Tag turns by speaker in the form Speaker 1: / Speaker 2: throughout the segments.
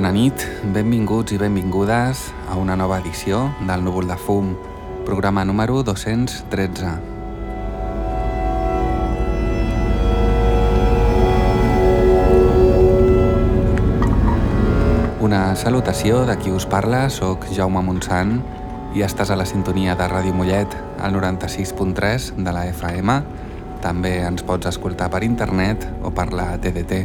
Speaker 1: Bona nit, benvinguts i benvingudes a una nova edició del Núvol de Fum, programa número 213. Una salutació de qui us parla, sóc Jaume Montsant i estàs a la sintonia de Ràdio Mollet al 96.3 de la FM. També ens pots escoltar per internet o per la TDT.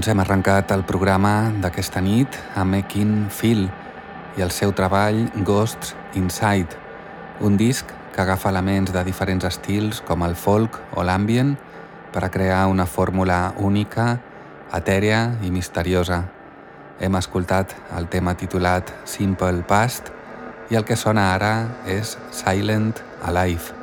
Speaker 1: Doncs hem arrencat el programa d'aquesta nit a Making Feel i el seu treball Ghosts Inside, un disc que agafa elements de diferents estils com el folk o l'ambient per a crear una fórmula única, etèria i misteriosa. Hem escoltat el tema titulat Simple Past i el que sona ara és Silent Alive.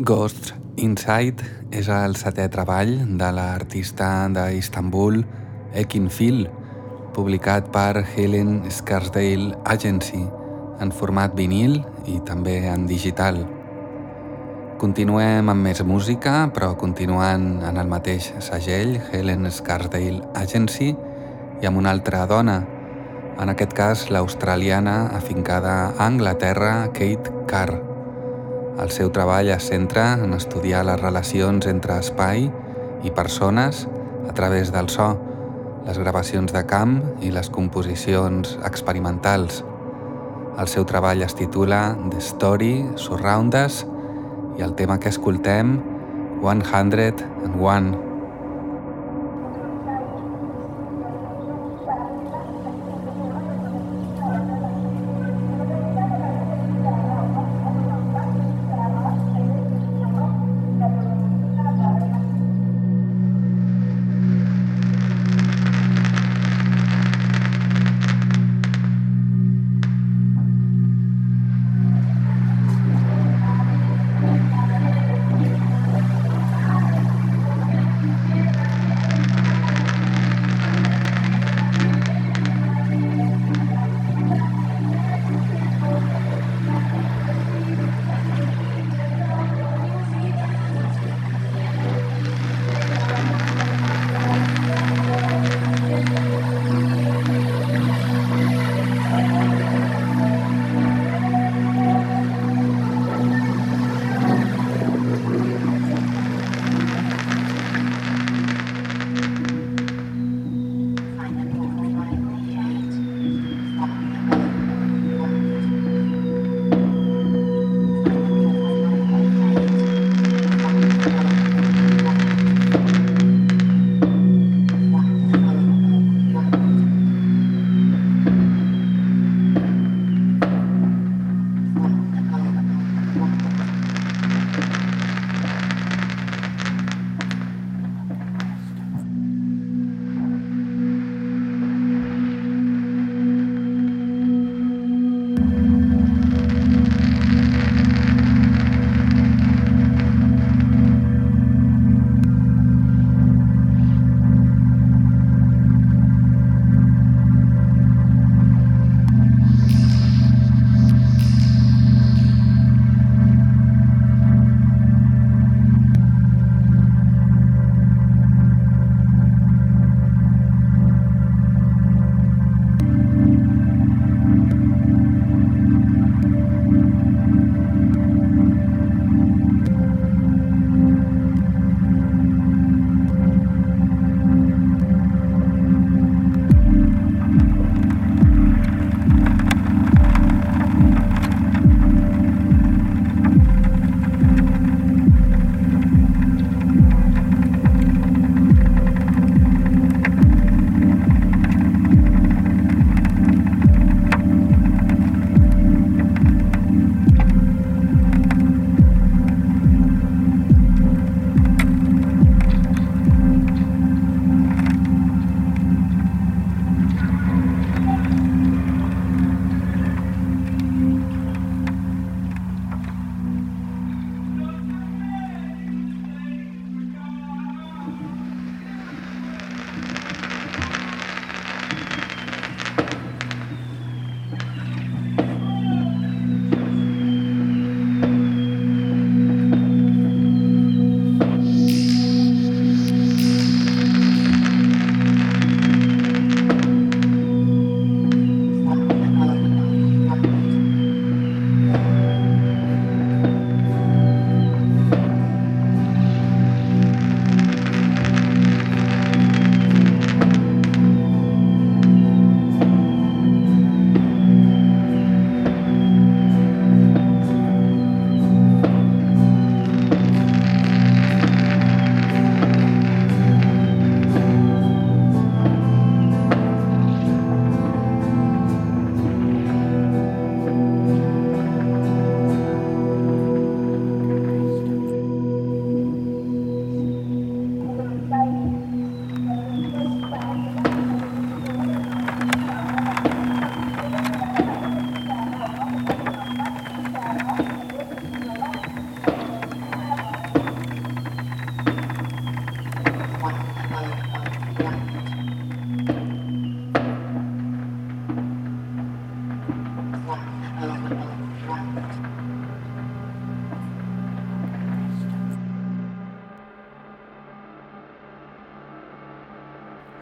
Speaker 1: Ghosts Inside és el setè treball de l'artista d'Istanbul Ekin Phil, publicat per Helen Scarsdale Agency en format vinil i també en digital. Continuem amb més música, però continuant en el mateix segell, Helen Scarsdale Agency, i amb una altra dona, en aquest cas l'australiana afincada a Anglaterra, Kate Carr. El seu treball es centra en estudiar les relacions entre espai i persones a través del so, les gravacions de camp i les composicions experimentals. El seu treball es titula The Story Surround Us i el tema que escoltem 101.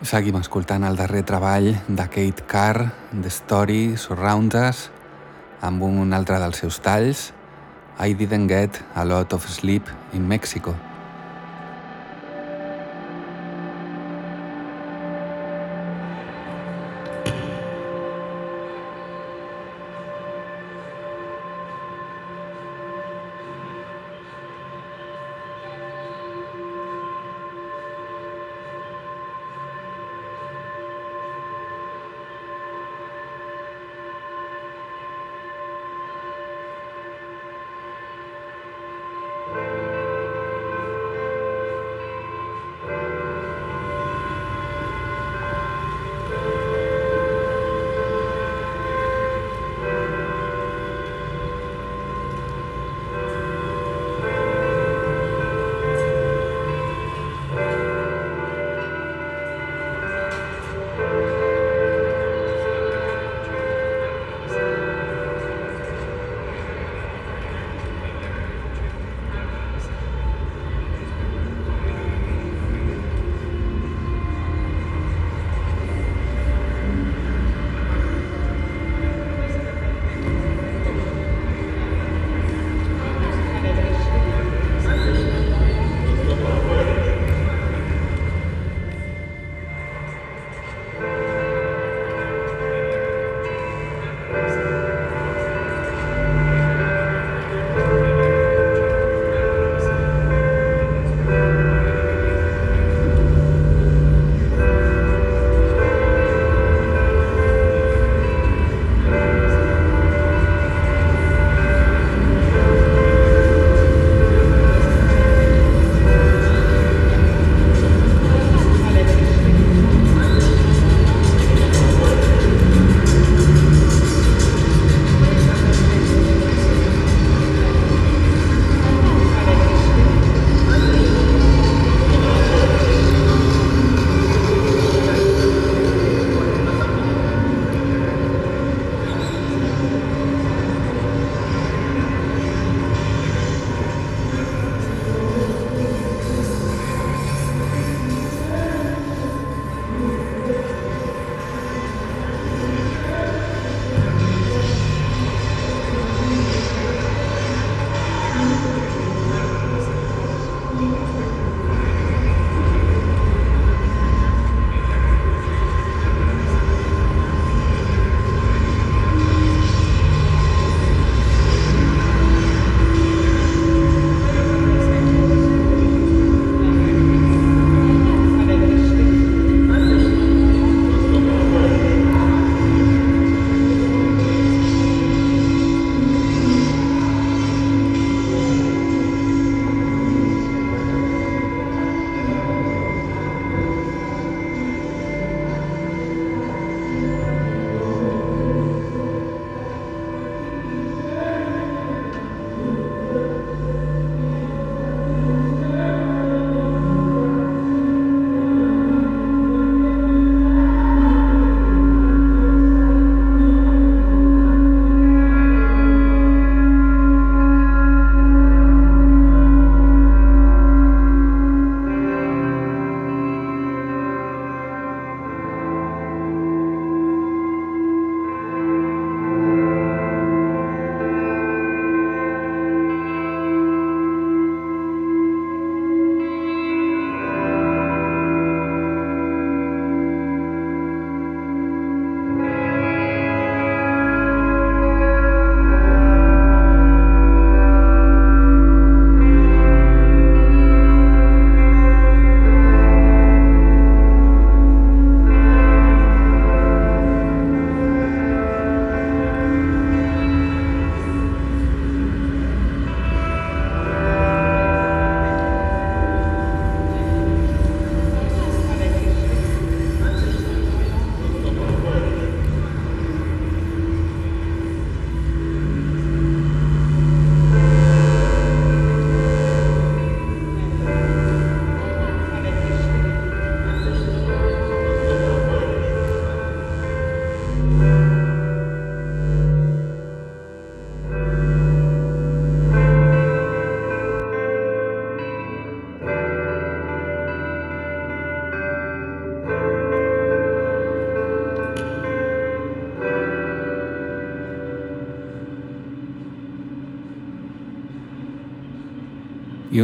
Speaker 1: Seguim escoltant el darrer treball de Kate Carr, The Story Surrounds Us, amb un altre dels seus talls, I Didn't Get a Lot of Sleep in Mexico.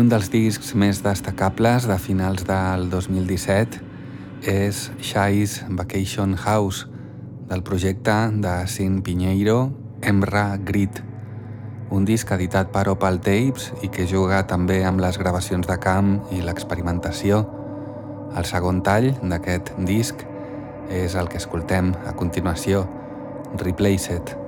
Speaker 1: Un dels discs més destacables de finals del 2017 és Shai's Vacation House, del projecte de Sin Pinheiro, Emra Grit, un disc editat per Opal Tapes i que juga també amb les gravacions de camp i l'experimentació. El segon tall d'aquest disc és el que escoltem a continuació, Replace It.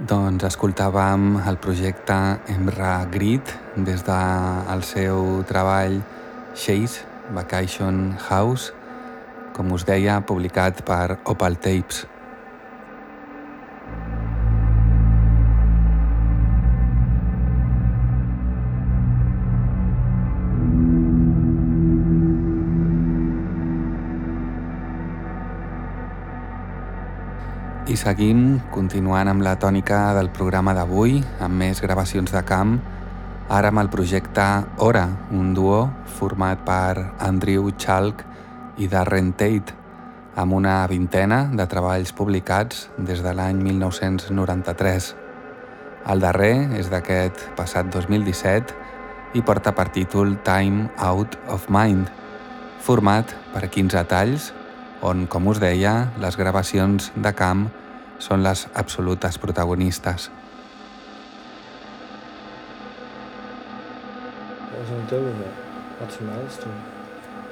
Speaker 1: Doncs escoltàvem el projecte Emra Grit des del seu treball Chase Vacation House, com us deia, publicat per Opal Tapes. I seguim continuant amb la tònica del programa d'avui, amb més gravacions de camp, ara amb el projecte Hora, un duo format per Andrew Chalk i Darren Tate, amb una vintena de treballs publicats des de l'any 1993. El darrer és d'aquest passat 2017 i porta per títol Time Out of Mind, format per 15 talls on, com us deia, les gravacions de camp són les absolutes protagonistes.
Speaker 2: What am I doing with it? That's a milestone.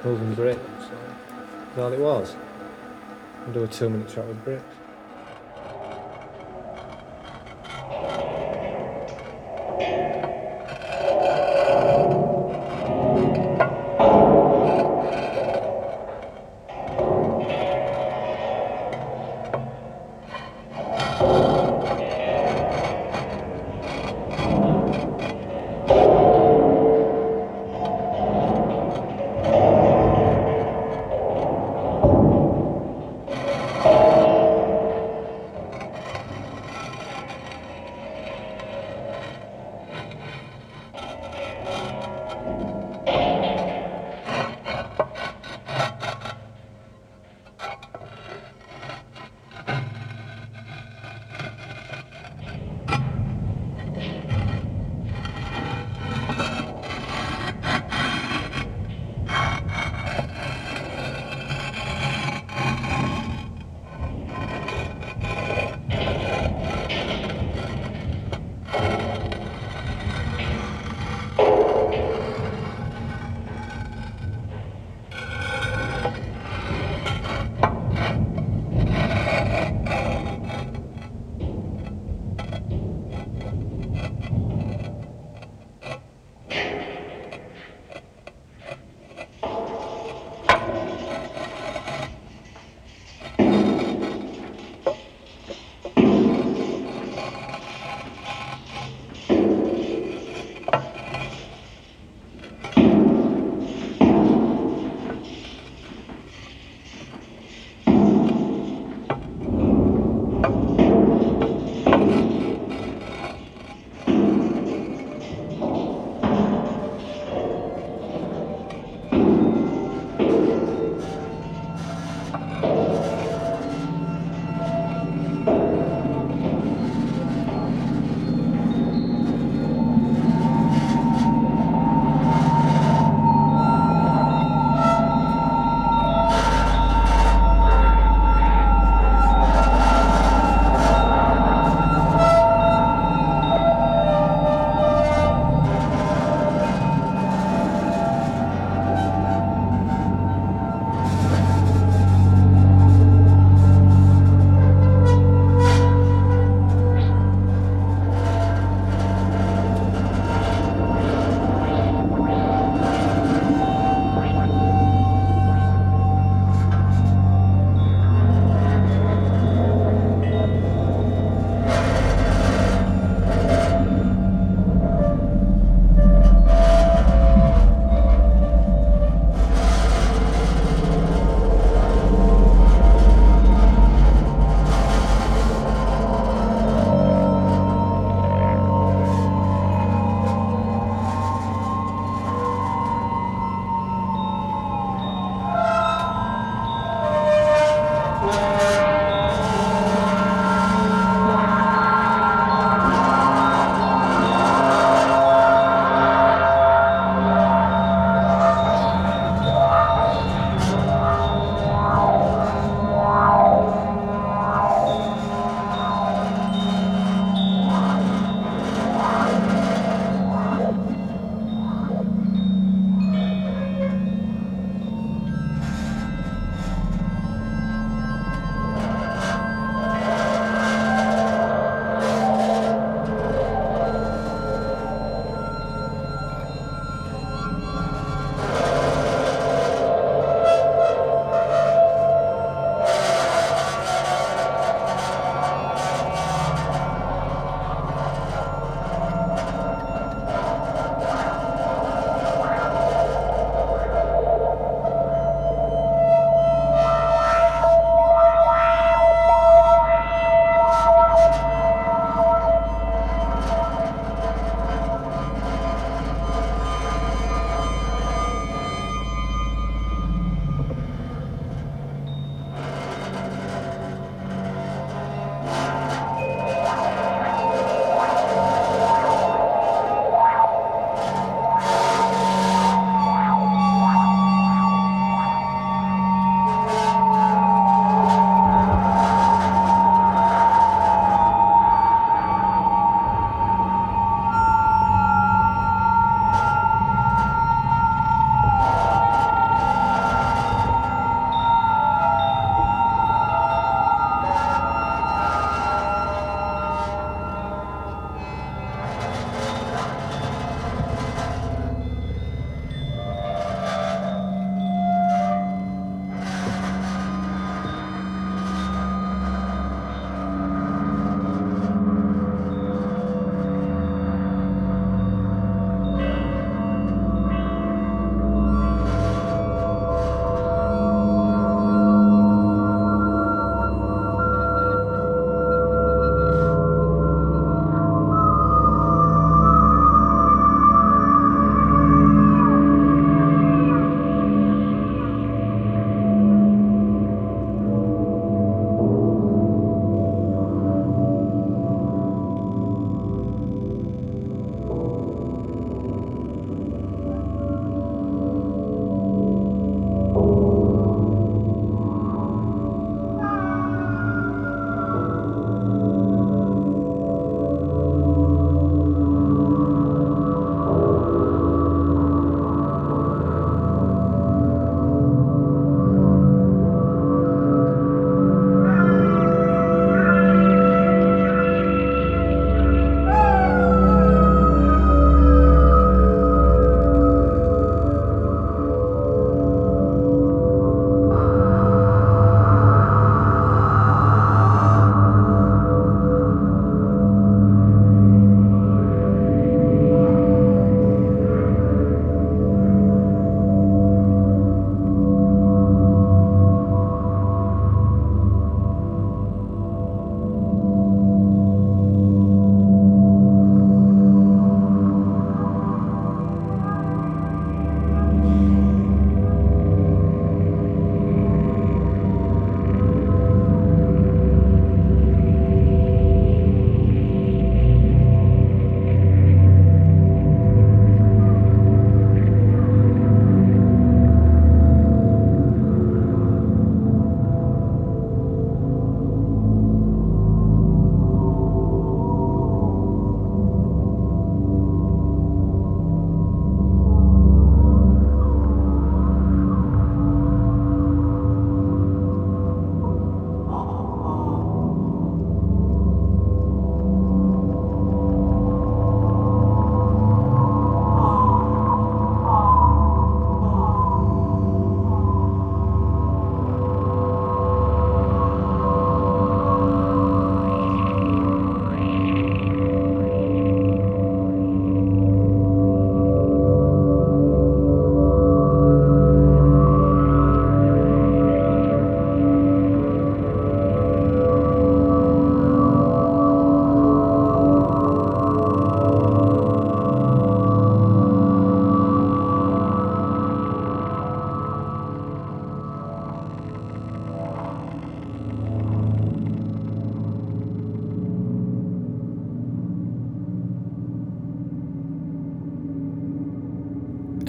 Speaker 2: Northern Bricks. Is that it was? I'll do a two minute track with Bricks.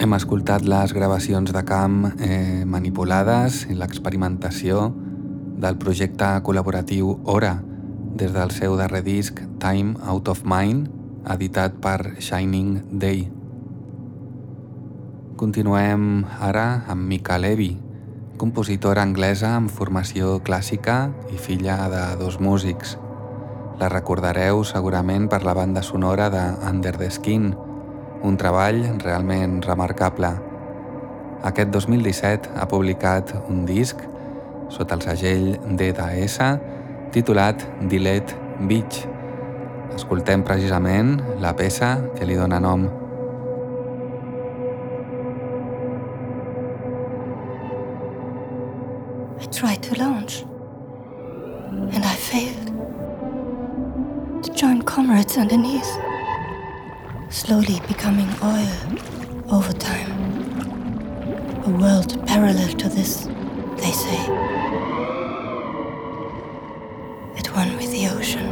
Speaker 1: hem escoltat les gravacions de camp eh, manipulades i l'experimentació del projecte col·laboratiu Hora des del seu darrer disc Time Out of Mind, editat per Shining Day. Continuem ara amb Mika Levy, compositora anglesa amb formació clàssica i filla de dos músics. La recordareu segurament per la banda sonora de Under the Skin, un treball realment remarcable. Aquest 2017 ha publicat un disc sota el segell DDS titulat Dilet Beach. Escoltem precisament la peça que li dóna nom.
Speaker 3: I tried to launch, and I failed. To join comrades underneath. Slowly becoming oil over time. A world parallel to this, they say. At one with the ocean.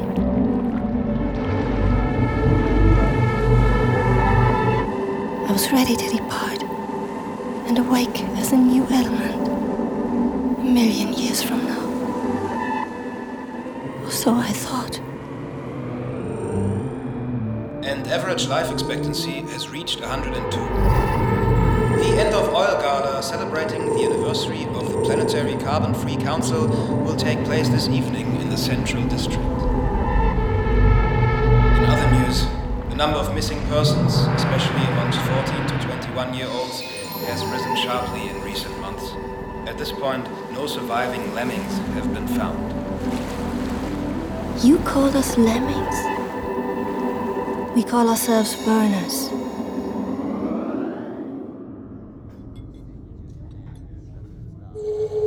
Speaker 3: I was ready to depart and awake as a new element a million years from now. Or so I thought
Speaker 4: average life expectancy has reached 102. The End of Oil Gala, celebrating the anniversary of the Planetary Carbon Free Council, will take place this evening in the Central District. In other news, the number of missing persons, especially amongst 14 to 21 year olds, has risen sharply in recent months. At this point, no surviving lemmings have been found.
Speaker 3: You called us lemmings? We call ourselves burners.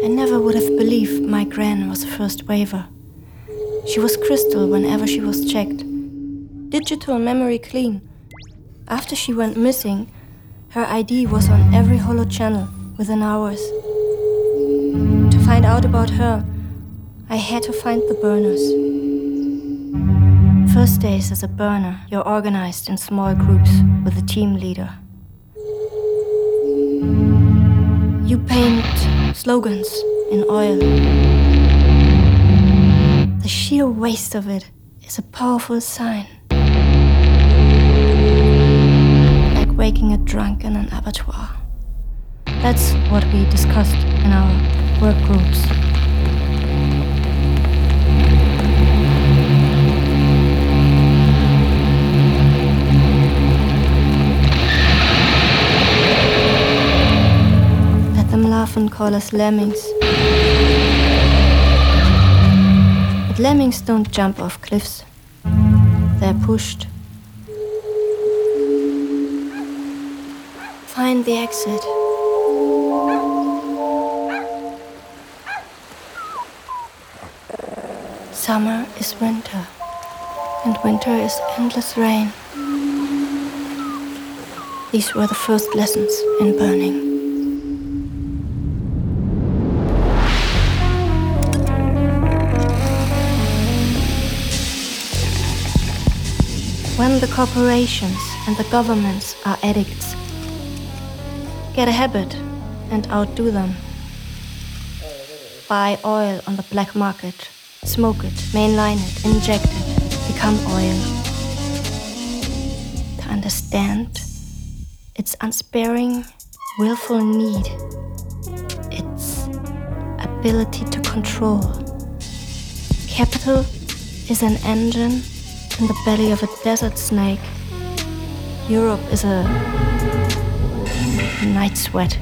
Speaker 3: I never would have believed my gran was a first waver. She was crystal whenever she was checked. Digital memory clean. After she went missing, her ID was on every holo channel within hours. To find out about her, I had to find the burners. First days as a burner, you're organized in small groups with a team leader. You paint slogans in oil. The sheer waste of it is a powerful sign. Like waking a drunk in an abattoir. That's what we discussed in our work groups. Often call us lemmings. But lemmings don't jump off cliffs, they're pushed. Find the exit. Summer is winter, and winter is endless rain. These were the first lessons in burning. The corporations and the governments are addicts. Get a habit and outdo them. Buy oil on the black market, smoke it, mainline it, inject it, become oil. To understand its unsparing, willful need, its ability to control. Capital is an engine in the belly of a desert snake. Europe is a night sweat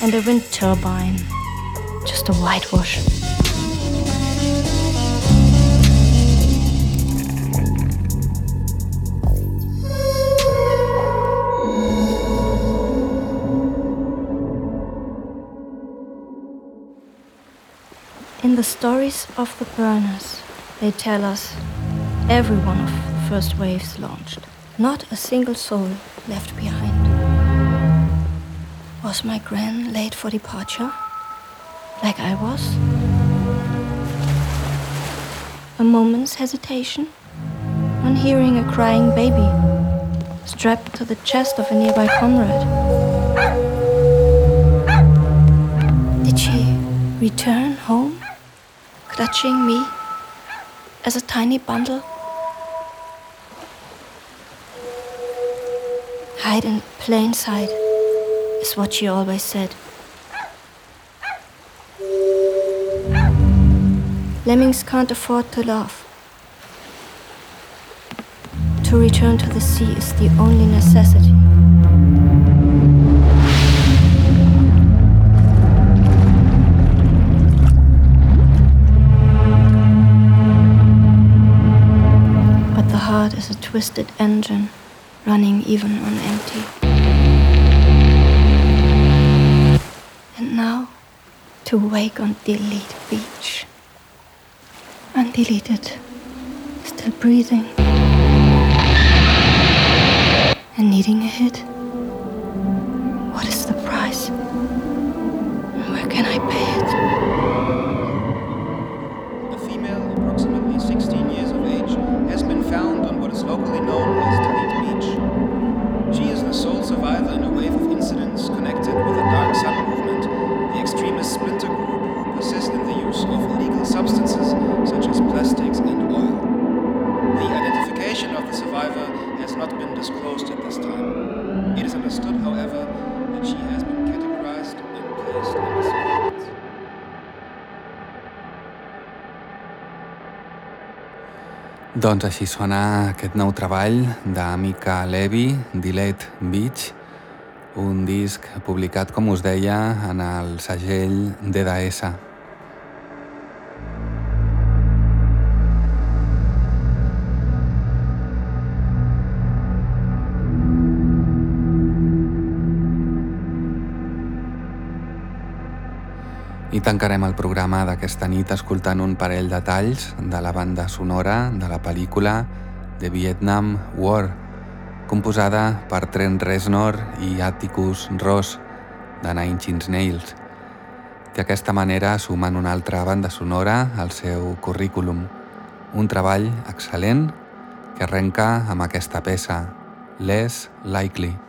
Speaker 3: and a wind turbine, just a whitewash. In the stories of the burners, they tell us Every one of the first waves launched. Not a single soul left behind. Was my gran late for departure? Like I was? A moment's hesitation on hearing a crying baby. strapped to the chest of a nearby comrade. Did she return home, clutching me as a tiny bundle? Hide in plain sight is what she always said. Lemmings can't afford to laugh. To return to the sea is the only necessity. But the heart is a twisted engine running even on empty. And now, to wake on Delete Beach. Undeleted, still breathing, and needing a hit. What is the price? Where can I pay it?
Speaker 4: A female, approximately 16 years of age, has been found on what is locally known as splinter group who persist in the use of illegal substances such as plastics and oil. The identification of the survivor has not been disclosed at this time. It is understood, however, that she has been categorized and placed under surveillance.
Speaker 1: Doncs així sona aquest nou treball d'Amika Levy, Dilet Beach, un disc publicat, com us deia, en el segell DDS. I tancarem el programa d'aquesta nit escoltant un parell de talls de la banda sonora de la pel·lícula The Vietnam War, composada per Trent Reznor i Atticus Ross de Nine Inch Nails, que d'aquesta manera sumen una altra banda sonora al seu currículum. Un treball excel·lent que arrenca amb aquesta peça, Less Likely.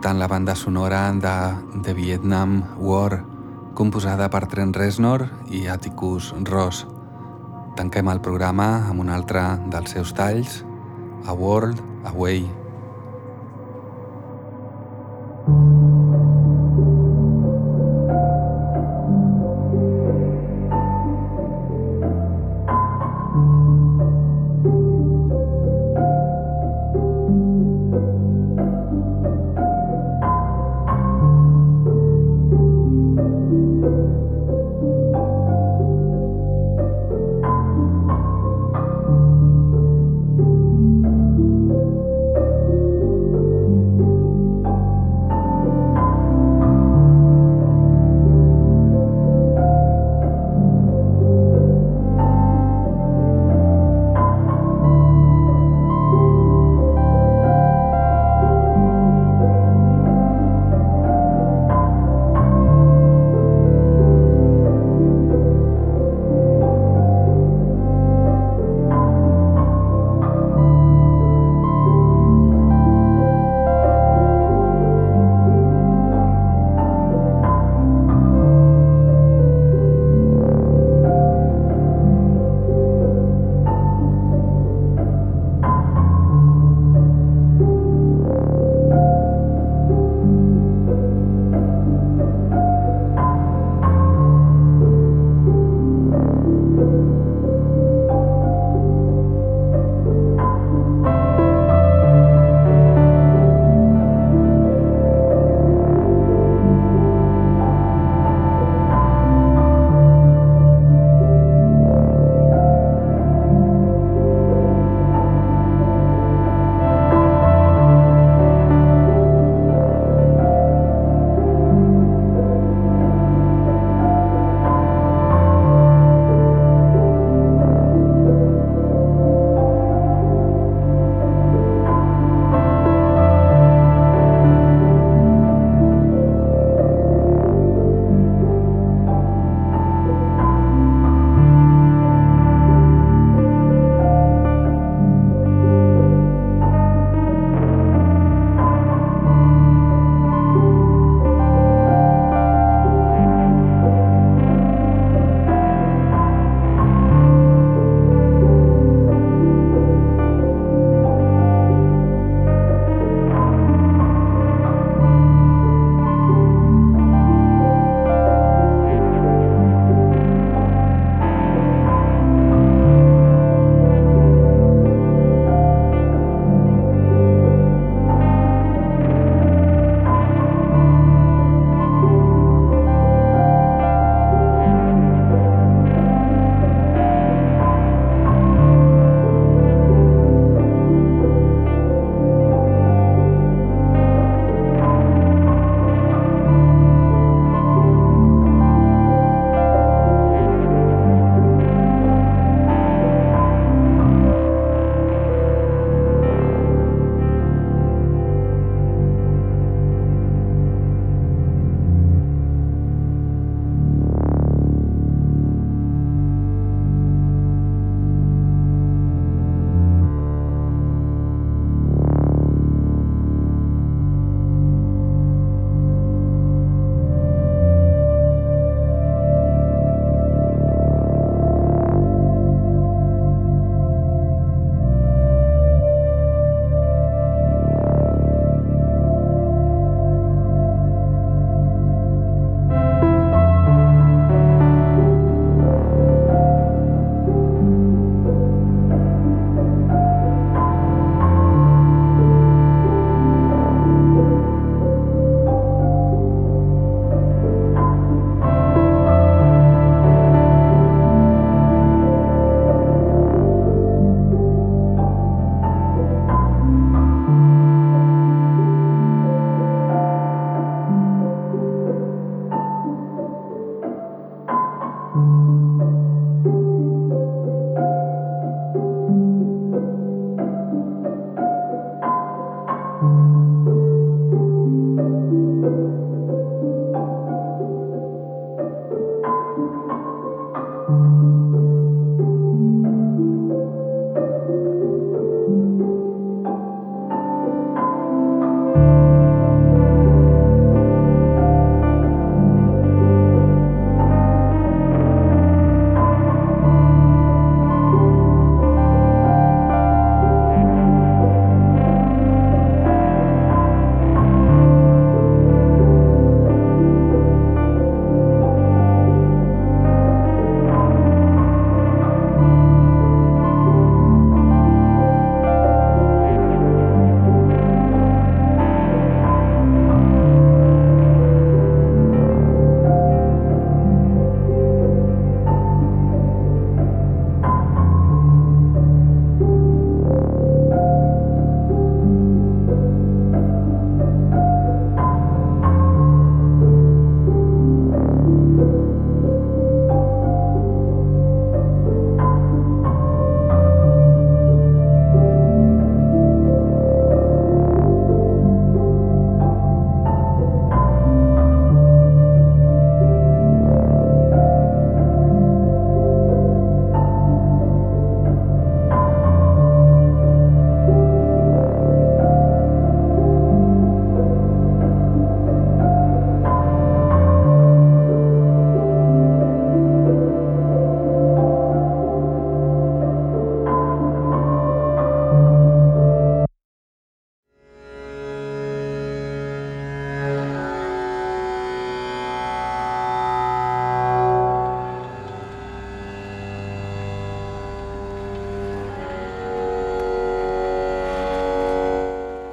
Speaker 1: Escoltant la banda sonora de The Vietnam War, composada per Trent Reznor i Atticus Ross. Tanquem el programa amb un altre dels seus talls, A World Away.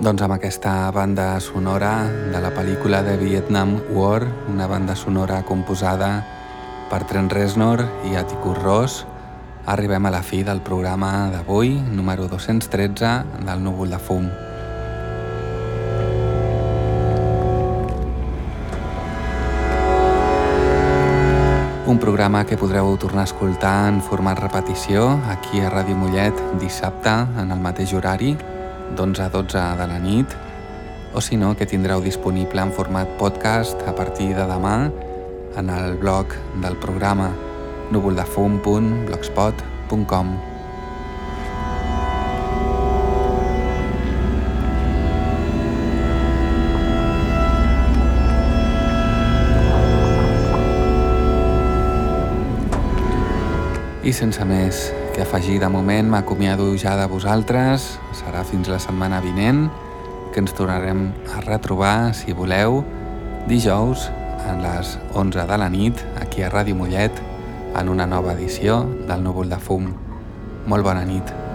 Speaker 1: Doncs amb aquesta banda sonora de la pel·lícula de Vietnam War, una banda sonora composada per Trent Reznor i Atticus Ross, arribem a la fi del programa d'avui, número 213 del Núvol de Fum. Un programa que podreu tornar a escoltar en format repetició aquí a Ràdio Mollet dissabte en el mateix horari d'11 a 12 de la nit, o si no, que tindreu disponible en format podcast a partir de demà en el blog del programa núvoldefum.blogspot.com I sense més que afegir de moment m'acomiado ja de vosaltres, serà fins la setmana vinent, que ens tornarem a retrobar, si voleu, dijous a les 11 de la nit, aquí a Ràdio Mollet, en una nova edició del Núvol de Fum. Molt bona nit.